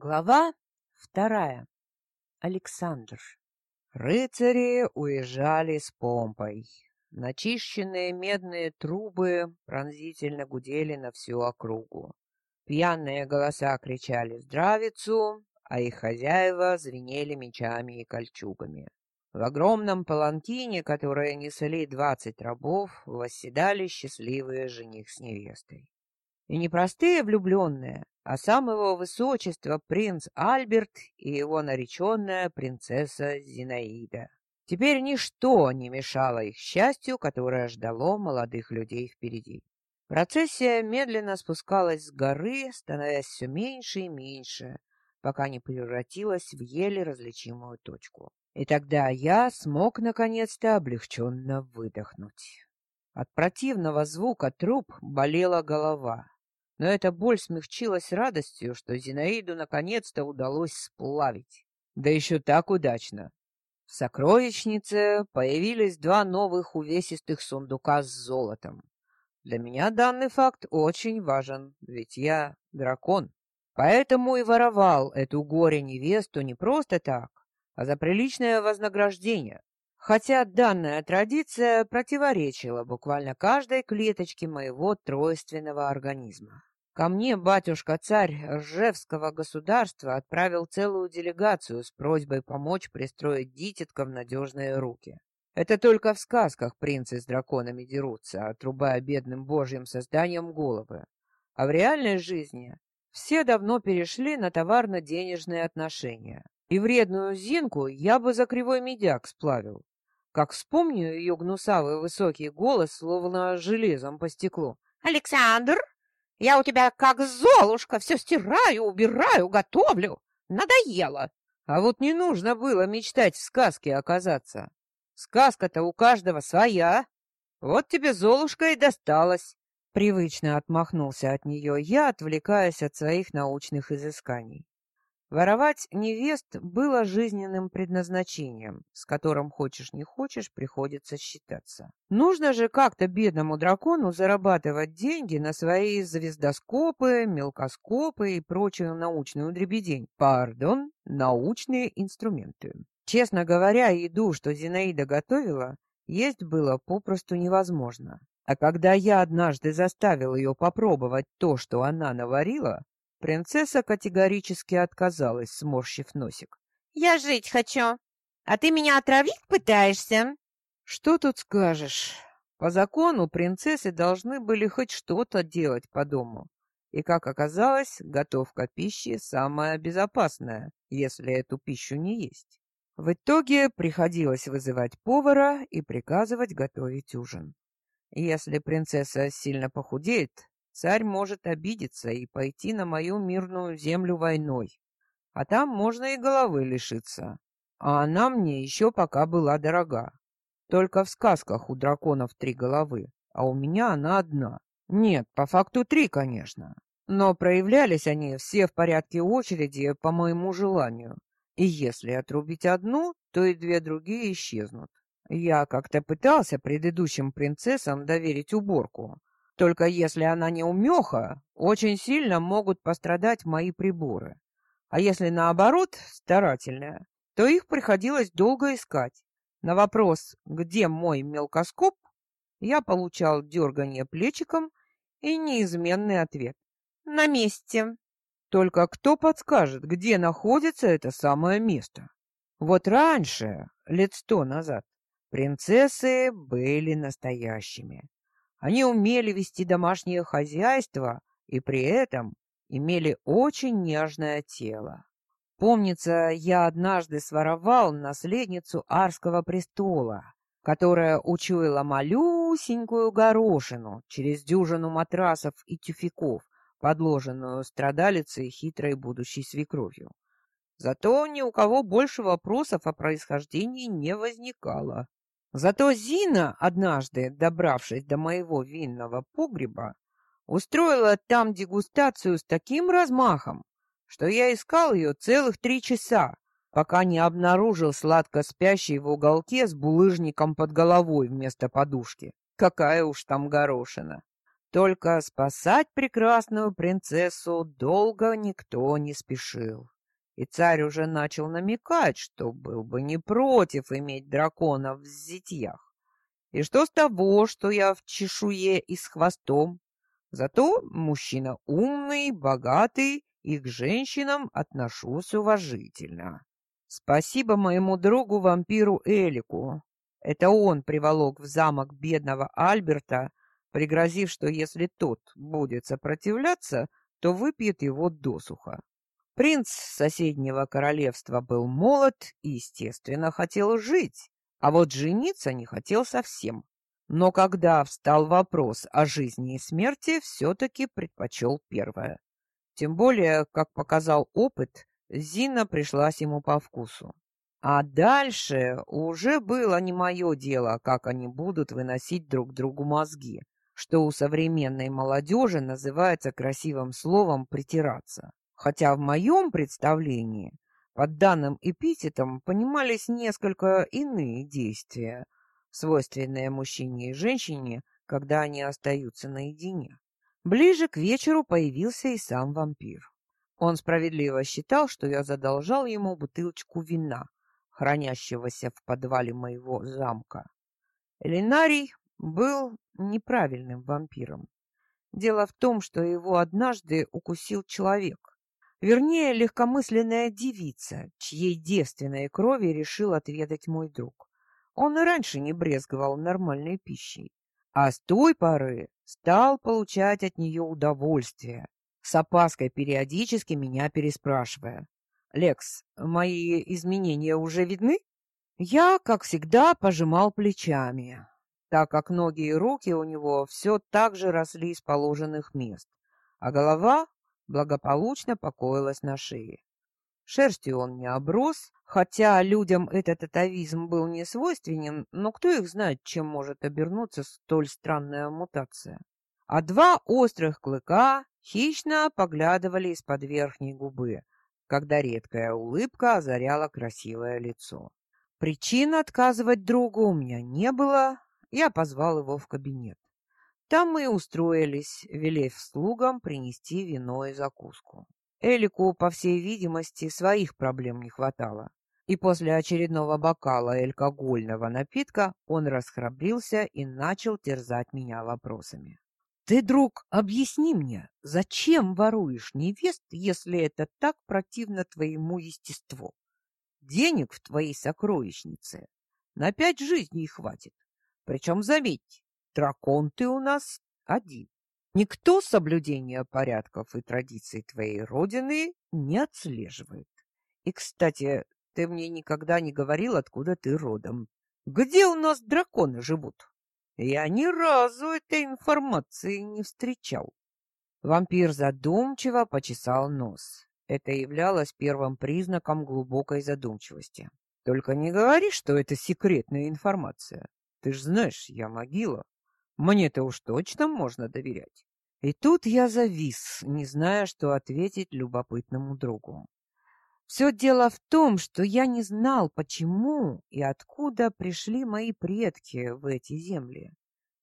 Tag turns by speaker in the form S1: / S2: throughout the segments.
S1: Глава вторая. Александр. Рыцари уезжали с помпой. Начищенные медные трубы пронзительно гудели на всю округу. Пьяные голоса кричали «Здравицу!», а их хозяева звенели мечами и кольчугами. В огромном паланкине, которое несли двадцать рабов, восседали счастливые жених с невестой. И не простые влюбленные, а самого высочества принц Альберт и его нареченная принцесса Зинаида. Теперь ничто не мешало их счастью, которое ждало молодых людей впереди. Процессия медленно спускалась с горы, становясь все меньше и меньше, пока не превратилась в еле различимую точку. И тогда я смог наконец-то облегченно выдохнуть. От противного звука труб болела голова но эта боль смягчилась радостью, что Зинаиду наконец-то удалось сплавить. Да еще так удачно. В сокровищнице появились два новых увесистых сундука с золотом. Для меня данный факт очень важен, ведь я дракон. Поэтому и воровал эту горе-невесту не просто так, а за приличное вознаграждение. Хотя данная традиция противоречила буквально каждой клеточке моего тройственного организма. Ко мне батюшка-царь Ржевского государства отправил целую делегацию с просьбой помочь пристроить дитятка в надежные руки. Это только в сказках принцы с драконами дерутся, отрубая бедным божьим созданием головы. А в реальной жизни все давно перешли на товарно-денежные отношения. И вредную Зинку я бы за кривой медяк сплавил. Как вспомню ее гнусавый высокий голос, словно железом по стеклу.
S2: «Александр!» Я у тебя как золушка, все стираю, убираю, готовлю. Надоело.
S1: А вот не нужно было мечтать в сказке оказаться. Сказка-то у каждого своя. Вот тебе Золушка и досталась. Привычно отмахнулся от нее я, отвлекаясь от своих научных изысканий. Воровать невест было жизненным предназначением, с которым хочешь не хочешь приходится считаться. Нужно же как-то бедному дракону зарабатывать деньги на свои звездоскопы, мелкоскопы и прочую научную дребедень. Пардон, научные инструменты. Честно говоря, еду, что Зинаида готовила, есть было попросту невозможно. А когда я однажды заставил ее попробовать то, что она наварила, Принцесса категорически отказалась, сморщив носик.
S2: «Я жить хочу, а ты меня отравить пытаешься?»
S1: «Что тут скажешь? По закону принцессы должны были хоть что-то делать по дому. И, как оказалось, готовка пищи самая безопасная, если эту пищу не есть. В итоге приходилось вызывать повара и приказывать готовить ужин. Если принцесса сильно похудеет, Царь может обидеться и пойти на мою мирную землю войной. А там можно и головы лишиться. А она мне еще пока была дорога. Только в сказках у драконов три головы, а у меня она одна. Нет, по факту три, конечно. Но проявлялись они все в порядке очереди по моему желанию. И если отрубить одну, то и две другие исчезнут. Я как-то пытался предыдущим принцессам доверить уборку, только если она не умеха, очень сильно могут пострадать мои приборы. А если наоборот, старательная, то их приходилось долго искать. На вопрос «Где мой мелкоскоп?» я получал дергание плечиком и неизменный ответ «На месте». Только кто подскажет, где находится это самое место? Вот раньше, лет сто назад, принцессы были настоящими. Они умели вести домашнее хозяйство и при этом имели очень нежное тело. Помнится, я однажды своровал наследницу Арского престола, которая учуяла малюсенькую горошину через дюжину матрасов и тюфяков, подложенную страдалицей хитрой будущей свекровью. Зато ни у кого больше вопросов о происхождении не возникало. Зато Зина, однажды добравшись до моего винного погреба, устроила там дегустацию с таким размахом, что я искал ее целых три часа, пока не обнаружил сладко спящий в уголке с булыжником под головой вместо подушки. Какая уж там горошина. Только спасать прекрасную принцессу долго никто не спешил. И царь уже начал намекать, что был бы не против иметь драконов в зятьях. И что с того, что я в чешуе и с хвостом? Зато мужчина умный, богатый, и к женщинам отношусь уважительно. Спасибо моему другу-вампиру Элику. Это он приволок в замок бедного Альберта, пригрозив, что если тот будет сопротивляться, то выпьет его досуха. Принц соседнего королевства был молод и, естественно, хотел жить, а вот жениться не хотел совсем. Но когда встал вопрос о жизни и смерти, все-таки предпочел первое. Тем более, как показал опыт, Зина пришлась ему по вкусу. А дальше уже было не мое дело, как они будут выносить друг другу мозги, что у современной молодежи называется красивым словом «притираться». Хотя в моем представлении под данным эпитетом понимались несколько иные действия, свойственные мужчине и женщине, когда они остаются наедине. Ближе к вечеру появился и сам вампир. Он справедливо считал, что я задолжал ему бутылочку вина, хранящегося в подвале моего замка. Элинарий был неправильным вампиром. Дело в том, что его однажды укусил человек. Вернее, легкомысленная девица, чьей девственной крови решил отведать мой друг. Он и раньше не брезговал нормальной пищей, а с той поры стал получать от нее удовольствие, с опаской периодически меня переспрашивая. «Лекс, мои изменения уже видны?» Я, как всегда, пожимал плечами так как ноги и руки у него все так же росли из положенных мест, а голова благополучно покоилась на шее. Шерстью он не оброс, хотя людям этот атовизм был не свойственен, но кто их знает, чем может обернуться столь странная мутация. А два острых клыка хищно поглядывали из-под верхней губы, когда редкая улыбка озаряла красивое лицо. Причин отказывать другу у меня не было, я позвал его в кабинет. Там мы устроились, велев слугам принести вино и закуску. Элику, по всей видимости, своих проблем не хватало. И после очередного бокала алкогольного напитка он расхрабрился и начал терзать меня вопросами. «Ты, друг, объясни мне, зачем воруешь невест, если это так противно твоему естеству? Денег в твоей сокровищнице на пять жизней хватит. Причем, заметь, дракон ты у нас один. Никто соблюдения порядков и традиций твоей родины не отслеживает. И, кстати, ты мне никогда не говорил, откуда ты родом. Где у нас драконы живут? Я ни разу этой информации не встречал. Вампир задумчиво почесал нос. Это являлось первым признаком глубокой задумчивости. Только не говори, что это секретная информация. Ты ж знаешь, я могила. Мне-то уж точно можно доверять. И тут я завис, не зная, что ответить любопытному другу. Все дело в том, что я не знал, почему и откуда пришли мои предки в эти земли.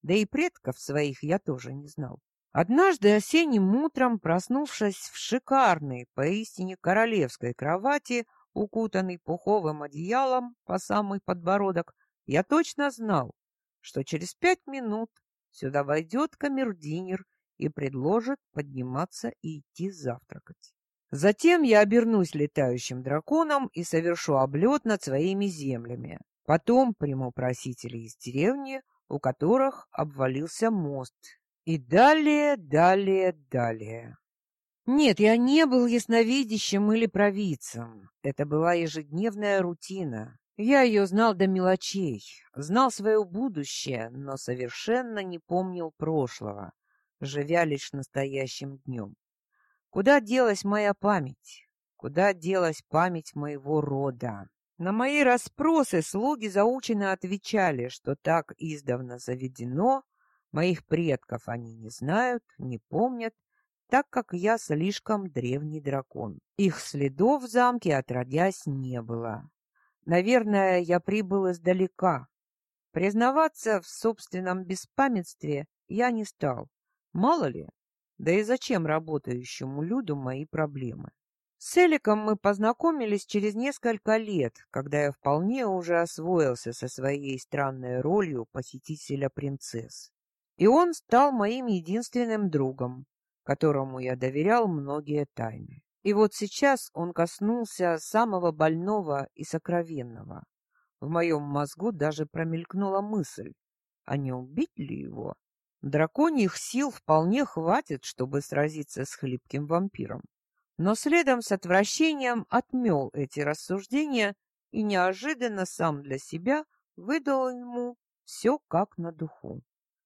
S1: Да и предков своих я тоже не знал. Однажды осенним утром, проснувшись в шикарной, поистине королевской кровати, укутанной пуховым одеялом по самый подбородок, я точно знал, что через пять минут сюда войдет камердинер и предложит подниматься и идти завтракать. Затем я обернусь летающим драконом и совершу облет над своими землями. Потом приму просителей из деревни, у которых обвалился мост. И далее, далее, далее. Нет, я не был ясновидящим или провидцем. Это была ежедневная рутина. Я ее знал до мелочей, знал свое будущее, но совершенно не помнил прошлого, живя лишь настоящим днем. Куда делась моя память? Куда делась память моего рода? На мои расспросы слуги заученно отвечали, что так издавна заведено, моих предков они не знают, не помнят, так как я слишком древний дракон. Их следов в замке отродясь не было. Наверное, я прибыл издалека. Признаваться в собственном беспамятстве я не стал. Мало ли, да и зачем работающему Люду мои проблемы? С Эликом мы познакомились через несколько лет, когда я вполне уже освоился со своей странной ролью посетителя принцесс. И он стал моим единственным другом, которому я доверял многие тайны. И вот сейчас он коснулся самого больного и сокровенного. В моем мозгу даже промелькнула мысль, а не убить ли его? Драконьих сил вполне хватит, чтобы сразиться с хлипким вампиром. Но следом с отвращением отмел эти рассуждения и неожиданно сам для себя выдал ему все как на духу.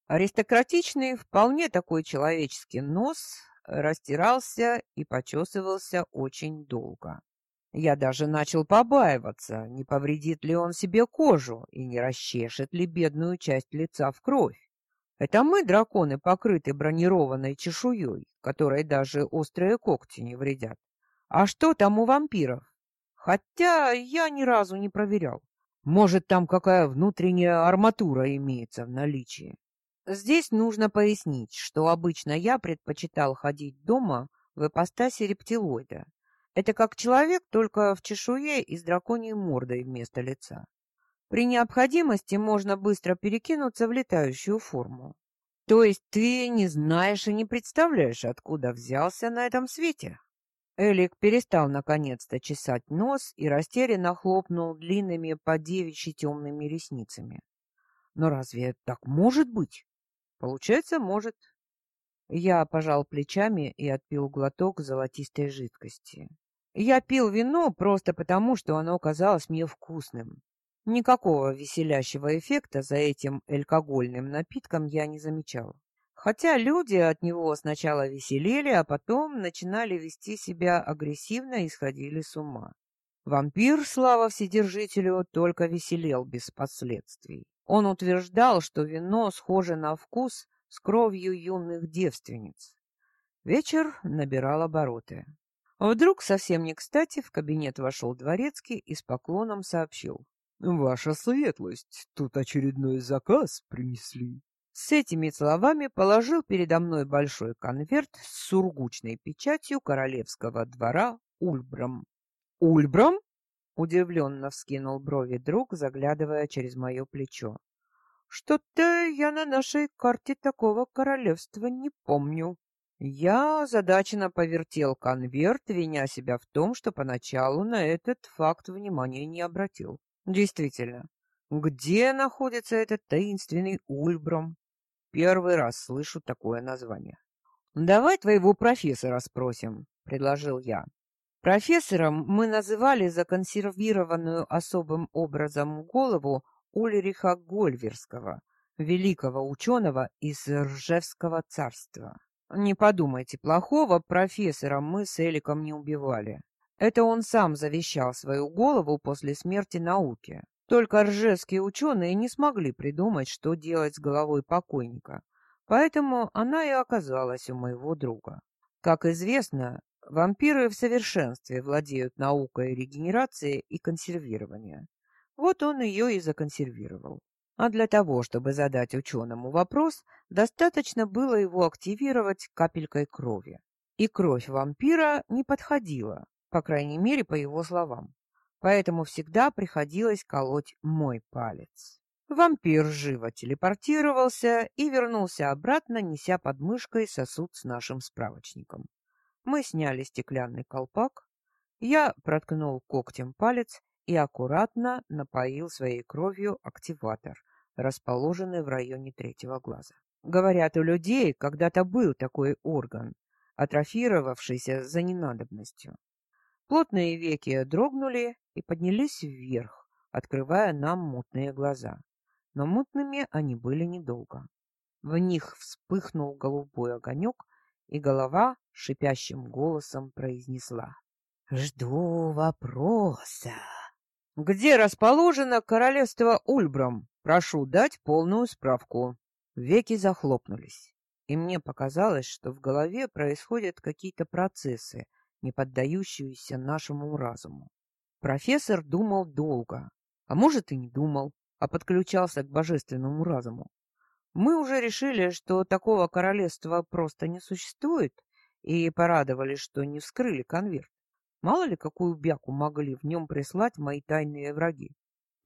S1: Аристократичный, вполне такой человеческий нос растирался и почесывался очень долго. Я даже начал побаиваться, не повредит ли он себе кожу и не расчешет ли бедную часть лица в кровь. Это мы, драконы, покрыты бронированной чешуей, которой даже острые когти не вредят. А что там у вампиров? Хотя я ни разу не проверял. Может, там какая внутренняя арматура имеется в наличии. Здесь нужно пояснить, что обычно я предпочитал ходить дома в ипостаси рептилоида. Это как человек, только в чешуе и с драконьей мордой вместо лица. При необходимости можно быстро перекинуться в летающую форму. То есть ты не знаешь и не представляешь, откуда взялся на этом свете? Элик перестал наконец-то чесать нос и растерянно хлопнул длинными по девичьи темными ресницами. Но разве так может быть? Получается, может. Я пожал плечами и отпил глоток золотистой жидкости. Я пил вино просто потому, что оно казалось мне вкусным. Никакого веселящего эффекта за этим алкогольным напитком я не замечал. Хотя люди от него сначала веселели, а потом начинали вести себя агрессивно и сходили с ума. Вампир, слава Вседержителю, только веселел без последствий. Он утверждал, что вино схоже на вкус с кровью юных девственниц. Вечер набирал обороты. Вдруг, совсем не кстати, в кабинет вошел дворецкий и с поклоном сообщил.
S3: «Ваша светлость, тут очередной заказ принесли».
S1: С этими словами положил передо мной большой конверт с сургучной печатью королевского двора Ульбром. «Ульбром?» Удивленно вскинул брови друг, заглядывая через мое плечо. Что-то я на нашей карте такого королевства не помню. Я озадаченно повертел конверт, виня себя в том, что поначалу на этот факт внимания не обратил. Действительно, где находится этот таинственный Ульбром? Первый раз слышу такое название. «Давай твоего профессора спросим», — предложил я. Профессором мы называли законсервированную особым образом голову Ульриха Гольверского, великого ученого из Ржевского царства. Не подумайте плохого, профессора мы с Эликом не убивали. Это он сам завещал свою голову после смерти науки. Только ржевские ученые не смогли придумать, что делать с головой покойника, поэтому она и оказалась у моего друга. Как известно, Вампиры в совершенстве владеют наукой регенерации и консервирования. Вот он ее и законсервировал. А для того, чтобы задать ученому вопрос, достаточно было его активировать капелькой крови. И кровь вампира не подходила, по крайней мере, по его словам. Поэтому всегда приходилось колоть мой палец. Вампир живо телепортировался и вернулся обратно, неся под мышкой сосуд с нашим справочником. Мы сняли стеклянный колпак, я проткнул когтем палец и аккуратно напоил своей кровью активатор, расположенный в районе третьего глаза. Говорят, у людей когда-то был такой орган, атрофировавшийся за ненадобностью. Плотные веки дрогнули и поднялись вверх, открывая нам мутные глаза. Но мутными они были недолго. В них вспыхнул голубой огонек, и голова шипящим голосом произнесла. «Жду вопроса». «Где расположено королевство Ульбрам? Прошу дать полную справку». Веки захлопнулись, и мне показалось, что в голове происходят какие-то процессы, не поддающиеся нашему разуму. Профессор думал долго, а может и не думал, а подключался к божественному разуму. Мы уже решили, что такого королевства просто не существует, и порадовались, что не вскрыли конверт. Мало ли, какую бяку могли в нем прислать мои тайные враги.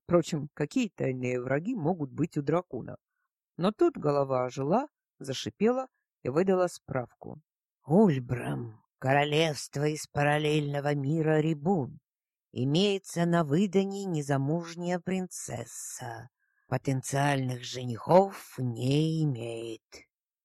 S1: Впрочем, какие тайные враги могут быть у дракона? Но тут голова ожила, зашипела и выдала справку.
S2: Ульбрам, королевство из параллельного мира Рибун. Имеется на выдании незамужняя принцесса. Потенциальных женихов не имеет.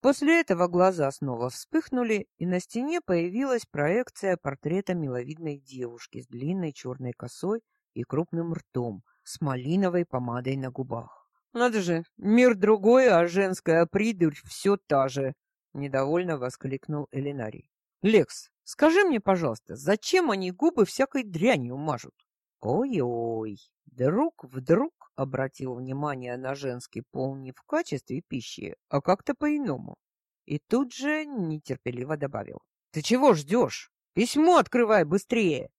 S1: После этого глаза снова вспыхнули, и на стене появилась проекция портрета миловидной девушки с длинной черной косой и крупным ртом, с малиновой помадой на губах. «Надо же, мир другой, а женская придурь все та же!» — недовольно воскликнул Элинарий. «Лекс, скажи мне, пожалуйста, зачем они губы всякой дрянью мажут?» Ой-ой, друг вдруг обратил внимание на женский пол не в качестве пищи, а как-то по-иному. И тут же нетерпеливо добавил. «Ты чего ждешь? Письмо открывай быстрее!»